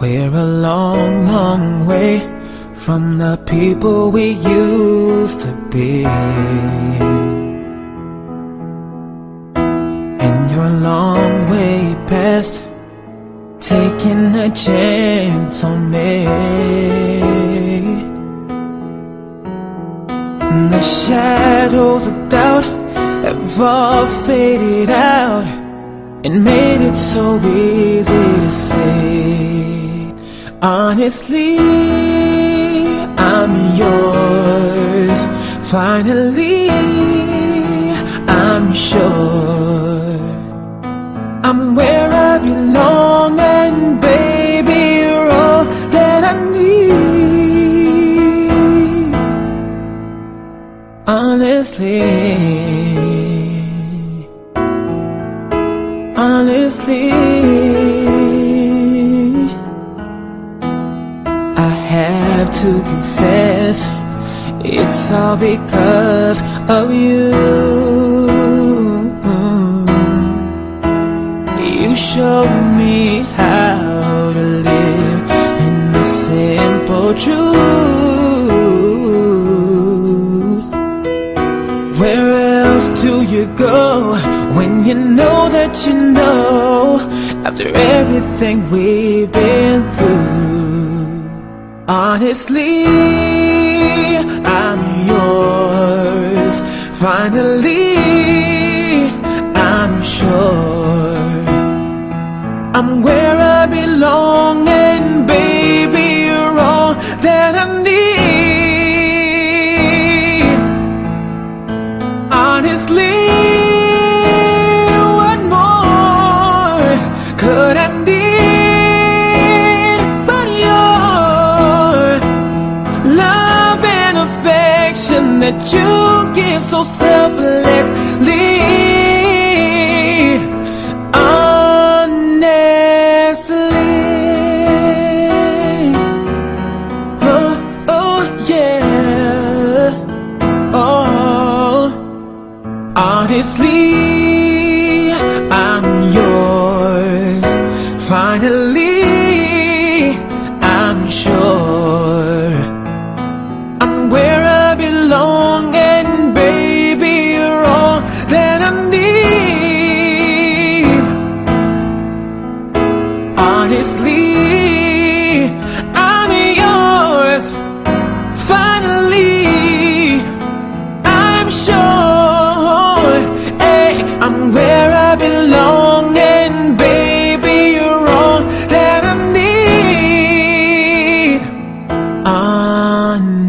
We're a long, long way from the people we used to be. And you're a long way past taking a chance on me. And the shadows of doubt have all faded out and made it so easy. Honestly, I'm yours. Finally, I'm sure I'm where I belong, and baby, you're all that I need. Honestly, honestly, have to confess, it's all because of you. You showed me how to live in the simple truth. Where else do you go when you know that you know after everything we've been through? Honestly, I'm yours. Finally, I'm sure I'm where I belong, and baby, you're all that I need. Honestly, what more could I need that you give so selflessly? Honestly, oh, oh yeah, oh. Honestly, I'm yours. Finally, endlessly. I'm yours, finally. I'm sure, hey, I'm where I belong, and baby, you're all that I need. Honestly.